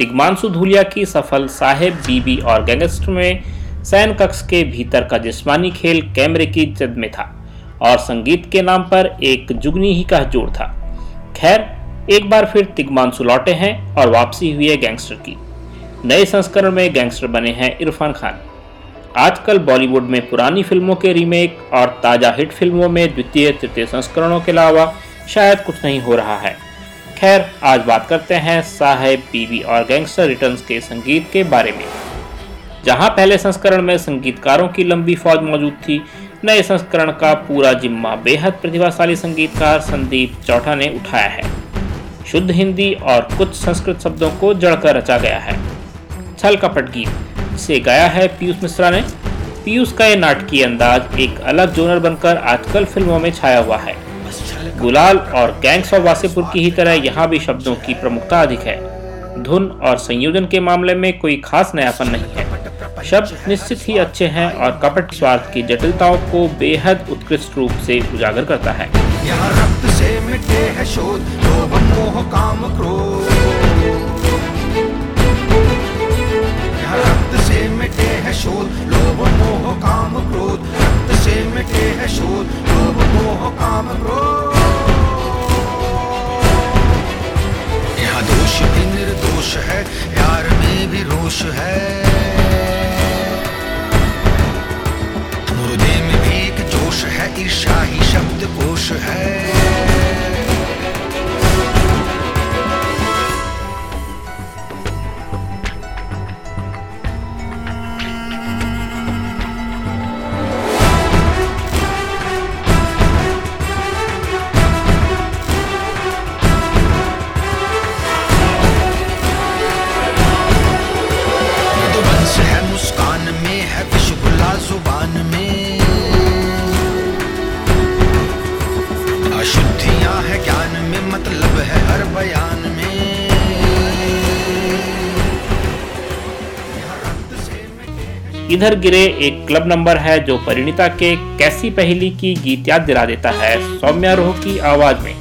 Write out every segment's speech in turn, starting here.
तिग्मांशु धूलिया की सफल साहेब बीबी और गैंगस्टर में सैन कक्ष के भीतर का जिस्मानी खेल कैमरे की जद में था और संगीत के नाम पर एक जुगनी ही का जोड़ था। खैर, एक बार फिर तिग्मांशु लौटे हैं और वापसी हुई है गैंगस्टर की। नए संस्करण में गैंगस्टर बने हैं इरफान खान। आजकल बॉलीवुड में पुरानी फ़िल्मों के रीमेक और ताज़ा हिट फ़िल्मों में द्वितीय तृतीय संस्करणों के अलावा शायद कुछ नहीं हो रहा है। खैर, आज बात करते हैं साहेब बीबी और गैंगस्टर रिटर्न्स के संगीत के बारे में। जहाँ पहले संस्करण में संगीतकारों की लंबी फौज मौजूद थी, नए संस्करण का पूरा जिम्मा बेहद प्रतिभाशाली संगीतकार संदीप चौथा ने उठाया है। शुद्ध हिंदी और कुछ संस्कृत शब्दों को जड़कर रचा गया है। छल कपट गीत से गाया है पीयूष मिश्रा ने। पीयूष का यह नाटकीय अंदाज एक अलग जोनर बनकर आजकल फ़िल्मों में छाया हुआ है। गुलाल और गैंग्स ऑफ़ वासेपुर की ही तरह यहाँ भी शब्दों की प्रमुखता अधिक है। धुन और संयोजन के मामले में कोई खास नयापन नहीं है। शब्द निश्चित ही अच्छे हैं और कपट स्वार्थ की जटिलताओं को बेहद उत्कृष्ट रूप से उजागर करता है। रक्त से मिटे है शोध मोह, काम रक्त से मिटे है शोध लोभ मोह, काम, क्रोध। रक्त से मिटे है शोध लोभ मोह, काम, क्रोध। इधर गिरे एक क्लब नंबर है जो परिणीता के कैसी पहली की गीत याद दिला देता है सौम्या रोह की आवाज़ में।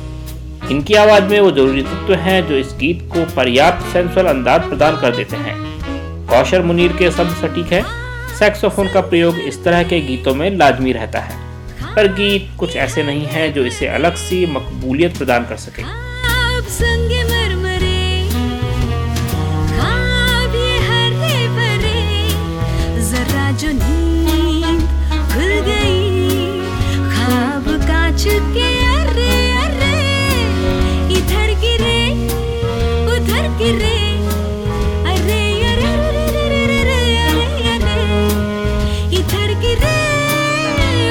इनकी आवाज़ में वो ज़रूरी तत्व हैं जो इस गीत को पर्याप्त सेंसुअल अंदाज प्रदान कर देते हैं। कौशर मुनीर के शब्द सटीक है। सैक्सोफोन का प्रयोग इस तरह के गीतों में लाजमी रहता है। पर गीत कुछ ऐसे नहीं है जो इसे अलग सी मकबूलियत प्रदान कर सके। अरे अरे इधर गिरे उधर गिरे अरे अरे अरे अरे अरे अरे इधर गिरे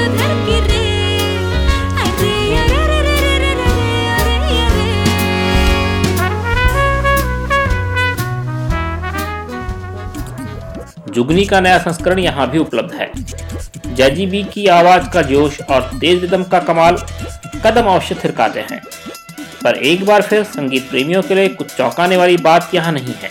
उधर गिरे अरे अरे अरे अरे अरे जुगनी का नया संस्करण यहाँ भी उपलब्ध है जैजीबी की आवाज़ का जोश और तेज दम का कमाल कदम अवश्य थिरकाते हैं। पर एक बार फिर संगीत प्रेमियों के लिए कुछ चौंकाने वाली बात यहाँ नहीं है।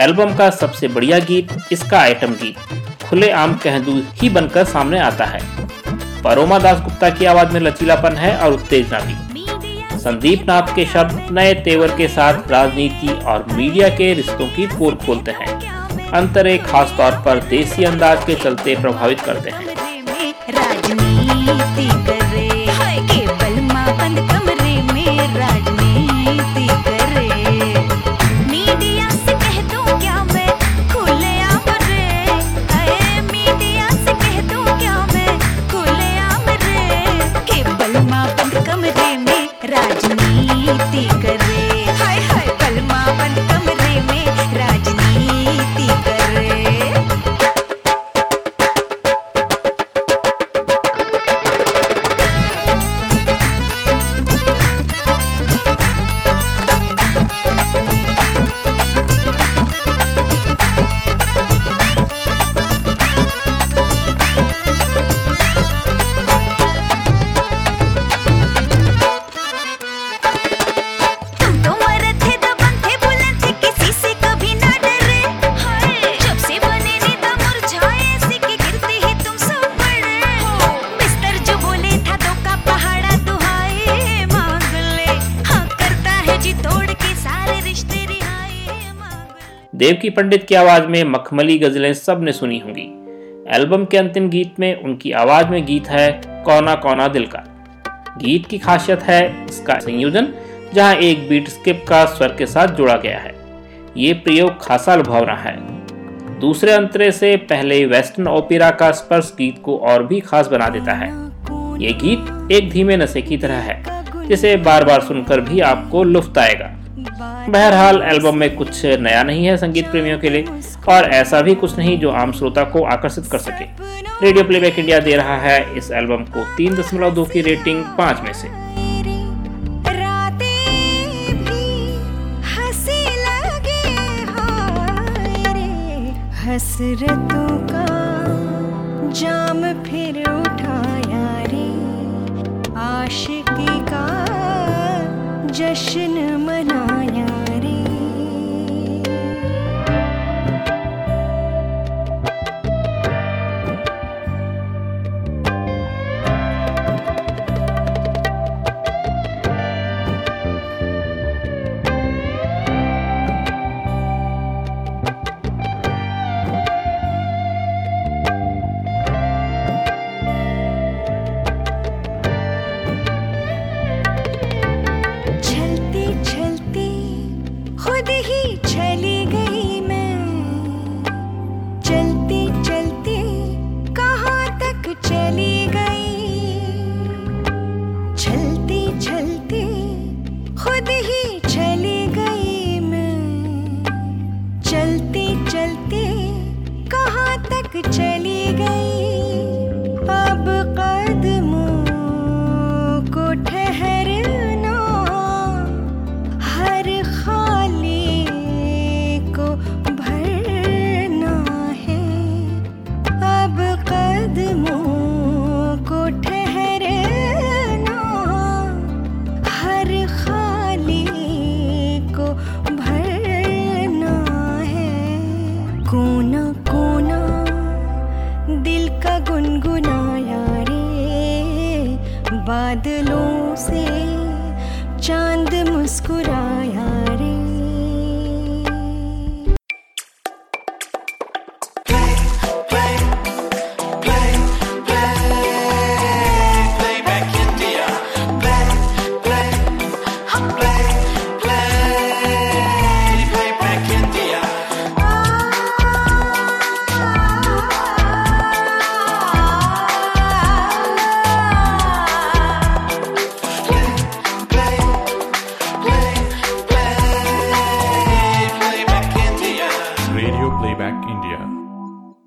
एल्बम का सबसे बढ़िया गीत, इसका आइटम गीत खुले आम कहदू ही बनकर सामने आता है। परोमा दास गुप्ता की आवाज़ में लचीलापन है और उत्तेजना भी। संदीप नाथ के शब्द नए तेवर के साथ राजनीति और मीडिया के रिश्तों की पोल खोलते हैं। अंतरे खास तौर पर देसी अंदाज के चलते प्रभावित करते हैं। राजनीति कमरे में राजनीति देवकी पंडित की आवाज़ में मखमली गजलें सबने सुनी होंगी। एल्बम के अंतिम गीत में उनकी आवाज़ में गीत है कौना कौना दिल का। गीत की खासियत है इसका संयोजन, जहाँ एक बीट स्किप का स्वर के साथ जोड़ा गया है। ये प्रयोग खासा लुभावना है। दूसरे अंतरे से पहले वेस्टर्न ओपेरा का स्पर्श गीत को और भी खास बना देता है। ये गीत एक धीमे नशे की तरह है, जिसे बार बार सुनकर भी आपको लुफ्त आएगा। बहरहाल, एल्बम में कुछ नया नहीं है संगीत प्रेमियों के लिए, और ऐसा भी कुछ नहीं जो आम श्रोता को आकर्षित कर सके। रेडियो प्लेबैक इंडिया दे रहा है इस एल्बम को तीन दशमलव दो की रेटिंग पाँच में से। हसरतों का जाम फिर उठाया रे। आशिकी का जश्न मनाया